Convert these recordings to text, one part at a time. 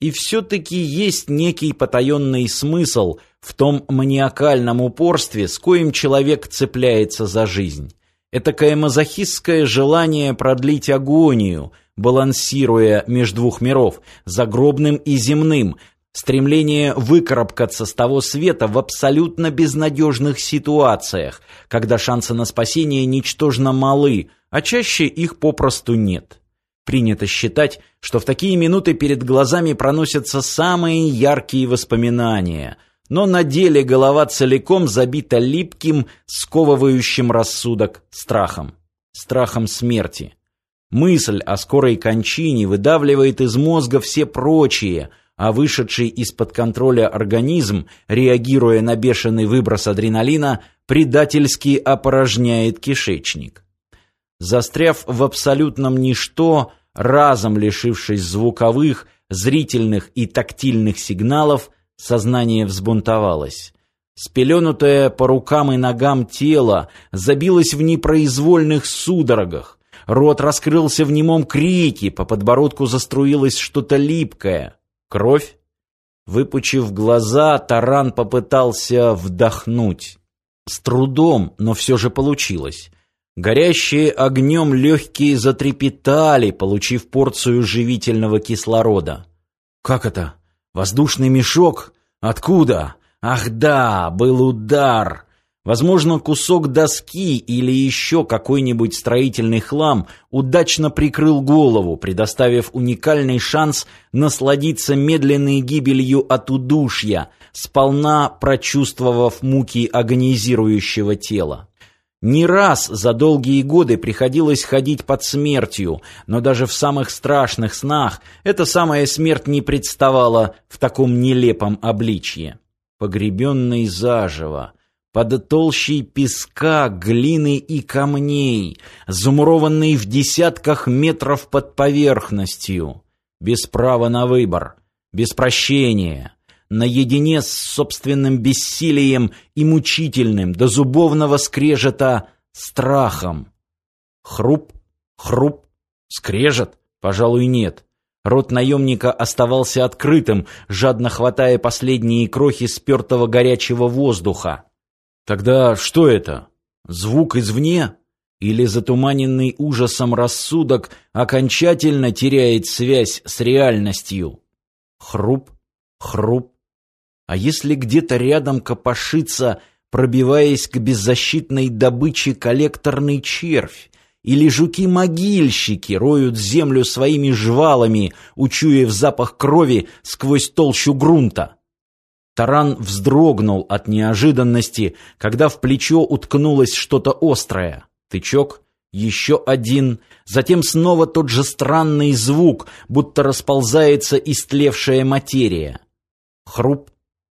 И все-таки есть некий потаенный смысл в том маниакальном упорстве, с коим человек цепляется за жизнь. Этакое мазохистское желание продлить агонию, балансируя между двух миров, загробным и земным, стремление выкарабкаться с того света в абсолютно безнадежных ситуациях, когда шансы на спасение ничтожно малы, а чаще их попросту нет. Принято считать, что в такие минуты перед глазами проносятся самые яркие воспоминания, но на деле голова целиком забита липким, сковывающим рассудок страхом. Страхом смерти. Мысль о скорой кончине выдавливает из мозга все прочие, а вышедший из-под контроля организм, реагируя на бешеный выброс адреналина, предательски опорожняет кишечник. Застряв в абсолютном ничто, разом лишившись звуковых, зрительных и тактильных сигналов, сознание взбунтовалось. Спеленутое по рукам и ногам тело забилось в непроизвольных судорогах. Рот раскрылся в немом крике, по подбородку заструилось что-то липкое. Кровь? Выпучив глаза, Таран попытался вдохнуть. С трудом, но все же получилось. Горящие огнем легкие затрепетали, получив порцию живительного кислорода. «Как это? Воздушный мешок? Откуда? Ах да, был удар!» Возможно, кусок доски или еще какой-нибудь строительный хлам удачно прикрыл голову, предоставив уникальный шанс насладиться медленной гибелью от удушья, сполна прочувствовав муки агонизирующего тела. Не раз за долгие годы приходилось ходить под смертью, но даже в самых страшных снах эта самая смерть не представала в таком нелепом обличье. Погребенный заживо, под толщей песка, глины и камней, замурованный в десятках метров под поверхностью, без права на выбор, без прощения — наедине с собственным бессилием и мучительным до зубовного скрежета страхом. Хруп, хруп, скрежет? Пожалуй, нет. Рот наемника оставался открытым, жадно хватая последние крохи спертого горячего воздуха. Тогда что это? Звук извне? Или затуманенный ужасом рассудок окончательно теряет связь с реальностью? Хруп, хруп, а если где-то рядом копошится, пробиваясь к беззащитной добыче коллекторный червь, или жуки-могильщики роют землю своими жвалами, учуяв запах крови сквозь толщу грунта? Таран вздрогнул от неожиданности, когда в плечо уткнулось что-то острое. Тычок, еще один, затем снова тот же странный звук, будто расползается истлевшая материя. Хруп,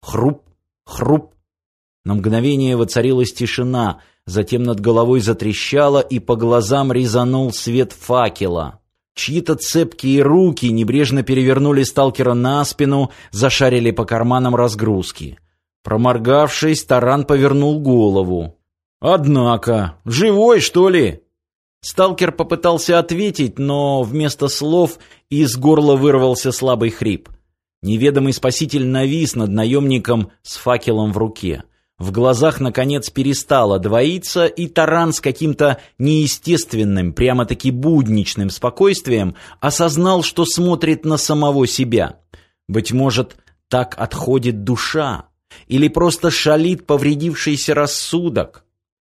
Хруп, хруп. На мгновение воцарилась тишина, затем над головой затрещало, и по глазам резанул свет факела. Чьи-то цепкие руки небрежно перевернули сталкера на спину, зашарили по карманам разгрузки. Проморгавшись, Таран повернул голову. «Однако, живой, что ли?» Сталкер попытался ответить, но вместо слов из горла вырвался слабый хрип. Неведомый спаситель навис над наемником с факелом в руке. В глазах, наконец, перестало двоиться, и Таран с каким-то неестественным, прямо-таки будничным спокойствием осознал, что смотрит на самого себя. Быть может, так отходит душа, или просто шалит повредившийся рассудок.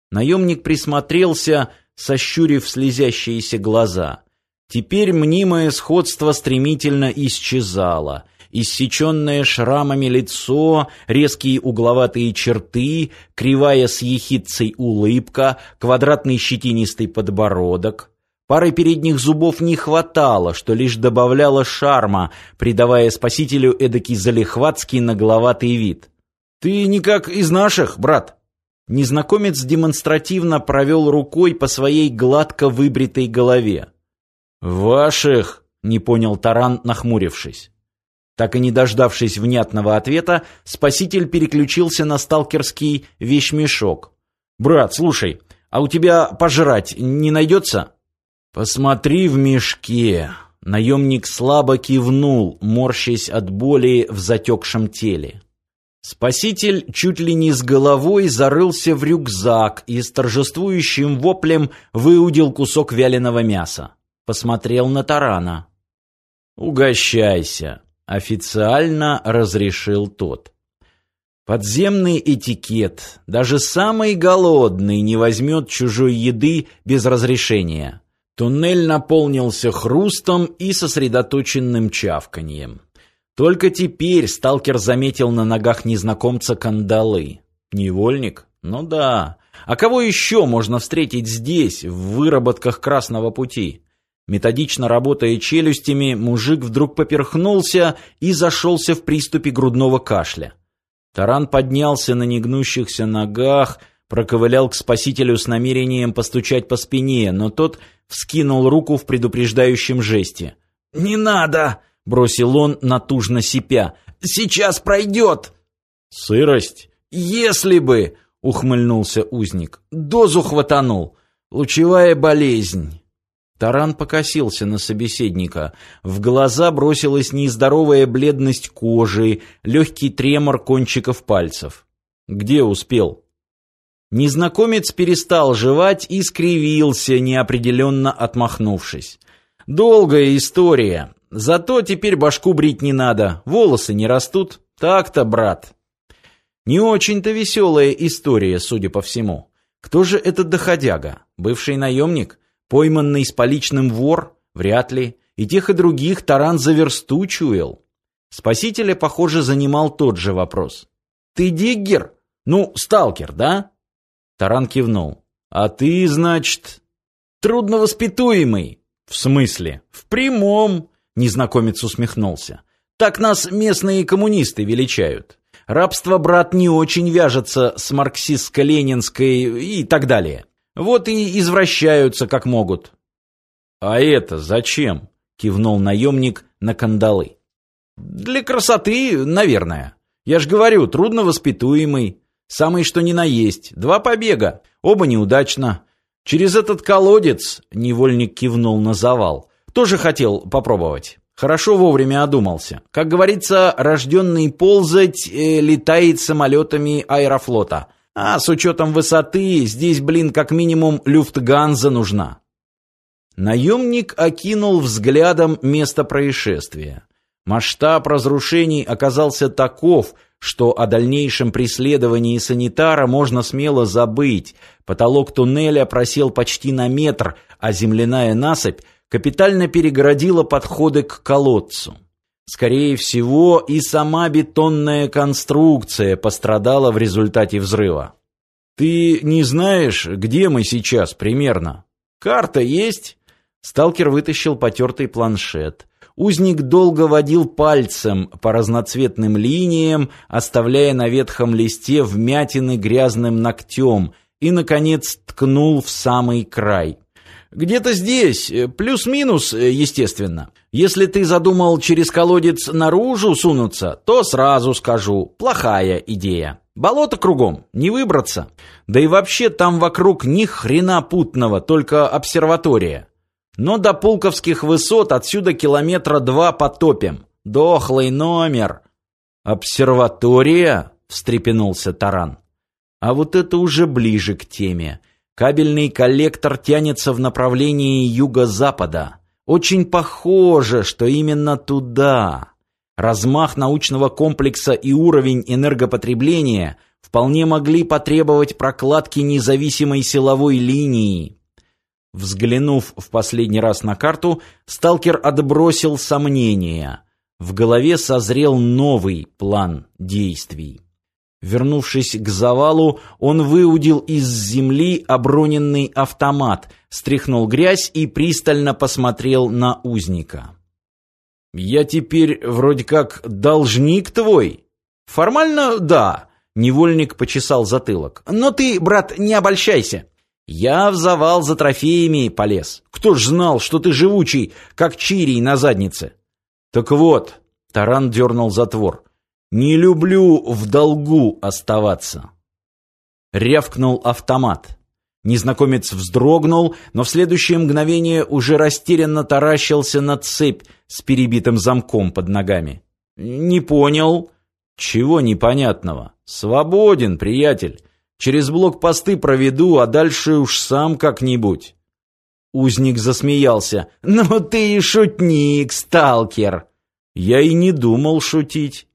Наемник присмотрелся, сощурив слезящиеся глаза. Теперь мнимое сходство стремительно исчезало — иссеченное шрамами лицо, резкие угловатые черты, кривая с ехидцей улыбка, квадратный щетинистый подбородок. Пары передних зубов не хватало, что лишь добавляло шарма, придавая спасителю эдакий залихватский нагловатый вид. «Ты никак из наших, брат!» Незнакомец демонстративно провел рукой по своей гладко выбритой голове. «Ваших!» — не понял Таран, нахмурившись. Так и не дождавшись внятного ответа, спаситель переключился на сталкерский вещмешок. «Брат, слушай, а у тебя пожрать не найдется?» «Посмотри в мешке», — Наемник слабо кивнул, морщась от боли в затекшем теле. Спаситель чуть ли не с головой зарылся в рюкзак и с торжествующим воплем выудил кусок вяленого мяса. Посмотрел на Тарана. «Угощайся», — официально разрешил тот. Подземный этикет. Даже самый голодный не возьмет чужой еды без разрешения. Туннель наполнился хрустом и сосредоточенным чавканьем. Только теперь сталкер заметил на ногах незнакомца кандалы. Невольник? Ну да. А кого еще можно встретить здесь, в выработках Красного пути? Методично работая челюстями, мужик вдруг поперхнулся и зашелся в приступе грудного кашля. Таран поднялся на негнущихся ногах, проковылял к спасителю с намерением постучать по спине, но тот вскинул руку в предупреждающем жесте. «Не надо!» — бросил он, натужно сипя. «Сейчас пройдет!» «Сырость?» «Если бы!» — ухмыльнулся узник. «Дозу хватанул. Лучевая болезнь». Таран покосился на собеседника. В глаза бросилась нездоровая бледность кожи, легкий тремор кончиков пальцев. «Где успел?» Незнакомец перестал жевать и скривился, неопределенно отмахнувшись. «Долгая история. Зато теперь башку брить не надо, волосы не растут. Так-то, брат. Не очень-то веселая история, судя по всему. Кто же этот доходяга? Бывший наемник? Пойманный с поличным вор? Вряд ли. И тех, и других Таран за чуял. Спасителя, похоже, занимал тот же вопрос. «Ты диггер? Ну, сталкер, да?» Таран кивнул. «А ты, значит...» «Трудновоспитуемый». «В смысле?» «В прямом. Незнакомец усмехнулся. Так нас местные коммунисты величают. Рабство, брат, не очень вяжется с марксистско-ленинской и так далее. Вот и извращаются как могут. А это зачем? Кивнул наемник на кандалы. Для красоты, наверное. Я ж говорю, трудно воспитуемый. Самый что ни на есть. Два побега. Оба неудачно. Через этот колодец, невольник кивнул на завал, тоже хотел попробовать. Хорошо вовремя одумался. Как говорится, рожденный ползать э, летает самолетами аэрофлота. А с учетом высоты, здесь, блин, как минимум люфтганза нужна. Наемник окинул взглядом место происшествия. Масштаб разрушений оказался таков, что о дальнейшем преследовании санитара можно смело забыть. Потолок туннеля просел почти на метр, а земляная насыпь капитально перегородила подходы к колодцу. Скорее всего, и сама бетонная конструкция пострадала в результате взрыва. Ты не знаешь, где мы сейчас примерно? Карта есть? Сталкер вытащил потертый планшет. Узник долго водил пальцем по разноцветным линиям, оставляя на ветхом листе вмятины грязным ногтем, и, наконец, ткнул в самый край. Где-то здесь, э, плюс-минус, э, естественно. Если ты задумал через колодец наружу сунуться, то сразу скажу, плохая идея. Болото кругом, не выбраться. Да и вообще там вокруг ни хрена путного, только обсерватория. Но до Пулковских высот отсюда километра два потопим. Дохлый номер. Обсерватория? встрепенулся Таран. А вот это уже ближе к теме. Кабельный коллектор тянется в направлении юго-запада. Очень похоже, что именно туда. Размах научного комплекса и уровень энергопотребления вполне могли потребовать прокладки независимой силовой линии. Взглянув в последний раз на карту, сталкер отбросил сомнения. В голове созрел новый план действий. Вернувшись к завалу, он выудил из земли оброненный автомат, стряхнул грязь и пристально посмотрел на узника. «Я теперь вроде как должник твой?» «Формально, да», — невольник почесал затылок. «Но ты, брат, не обольщайся. Я в завал за трофеями полез. Кто ж знал, что ты живучий, как чирий на заднице?» «Так вот», — Таран дернул затвор, — не люблю в долгу оставаться. Рявкнул автомат. Незнакомец вздрогнул, но в следующее мгновение уже растерянно таращился на цепь с перебитым замком под ногами. «Не понял». «Чего непонятного? Свободен, приятель. Через блокпосты проведу, а дальше уж сам как-нибудь». Узник засмеялся. «Ну ты и шутник, сталкер!» Я и не думал шутить.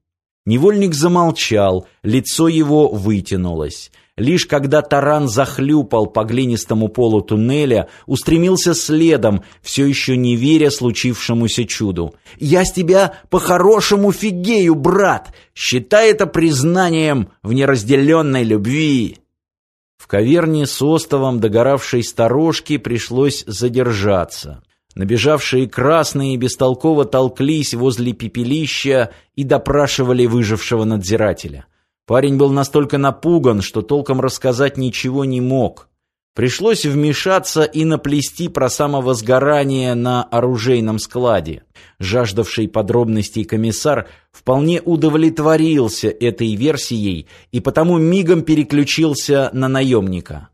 Невольник замолчал, лицо его вытянулось. Лишь когда таран захлюпал по глинистому полу туннеля, устремился следом, все еще не веря случившемуся чуду. «Я с тебя по-хорошему фигею, брат! Считай это признанием в неразделенной любви!» В каверне с остовом догоравшей сторожки пришлось задержаться. Набежавшие красные бестолково толклись возле пепелища и допрашивали выжившего надзирателя. Парень был настолько напуган, что толком рассказать ничего не мог. Пришлось вмешаться и наплести про самовозгорание на оружейном складе. Жаждавший подробностей комиссар вполне удовлетворился этой версией и потому мигом переключился на наемника.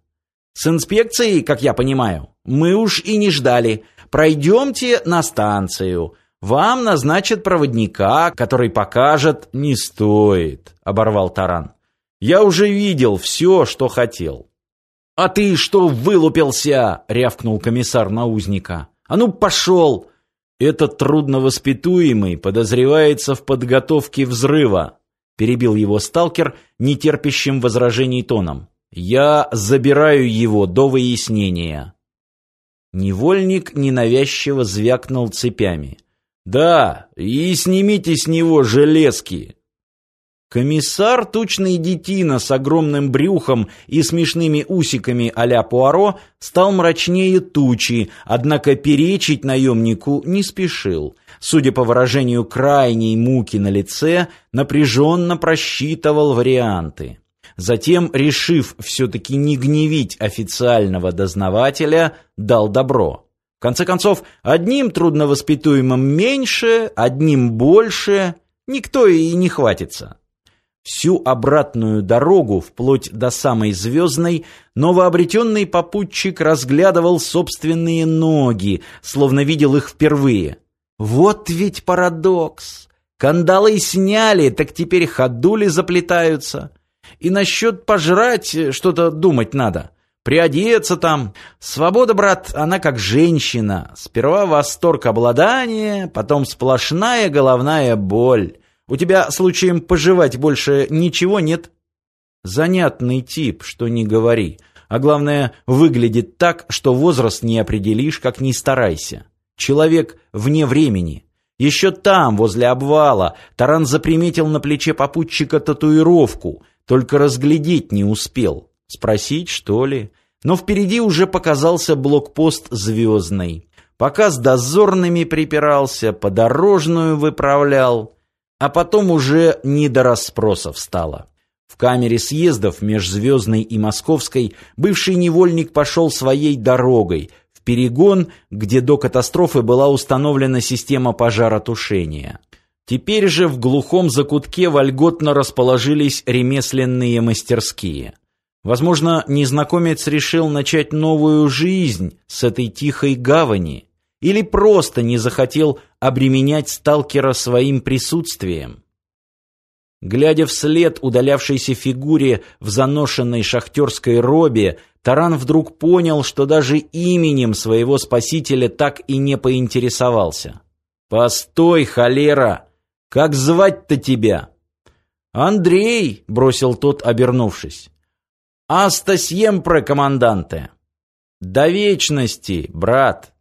«С инспекцией, как я понимаю, мы уж и не ждали. Пройдемте на станцию». Вам назначат проводника, который покажет «Не стоит», — оборвал Таран. «Я уже видел все, что хотел». «А ты что вылупился?» — рявкнул комиссар на узника. «А ну, пошел!» «Этот трудновоспитуемый подозревается в подготовке взрыва», — перебил его сталкер нетерпящим возражений тоном. «Я забираю его до выяснения». Невольник ненавязчиво звякнул цепями. Да, и снимите с него железки. Комиссар, тучный детина с огромным брюхом и смешными усиками а-ля Пуаро, стал мрачнее тучи, однако перечить наемнику не спешил. Судя по выражению крайней муки на лице, напряженно просчитывал варианты. Затем, решив все-таки не гневить официального дознавателя, дал добро конце концов, одним трудновоспитуемым меньше, одним больше, никто и не хватится. Всю обратную дорогу, вплоть до самой звездной, новообретенный попутчик разглядывал собственные ноги, словно видел их впервые. Вот ведь парадокс! Кандалы сняли, так теперь ходули заплетаются. И насчет пожрать что-то думать надо приодеться там. Свобода, брат, она как женщина. Сперва восторг обладания, потом сплошная головная боль. У тебя случаем пожевать больше ничего нет? Занятный тип, что не говори. А главное, выглядит так, что возраст не определишь, как ни старайся. Человек вне времени. Еще там, возле обвала, Таран заприметил на плече попутчика татуировку, только разглядеть не успел. Спросить, что ли? Но впереди уже показался блокпост «Звездный». Пока с дозорными припирался, подорожную выправлял, а потом уже не до расспросов стало. В камере съездов меж Звездной и Московской бывший невольник пошел своей дорогой, в перегон, где до катастрофы была установлена система пожаротушения. Теперь же в глухом закутке вольготно расположились ремесленные мастерские – Возможно, незнакомец решил начать новую жизнь с этой тихой гавани или просто не захотел обременять сталкера своим присутствием. Глядя вслед удалявшейся фигуре в заношенной шахтерской робе, Таран вдруг понял, что даже именем своего спасителя так и не поинтересовался. «Постой, холера! Как звать-то тебя?» «Андрей!» — бросил тот, обернувшись. «Аста сьемпре, команданте!» «До вечности, брат!»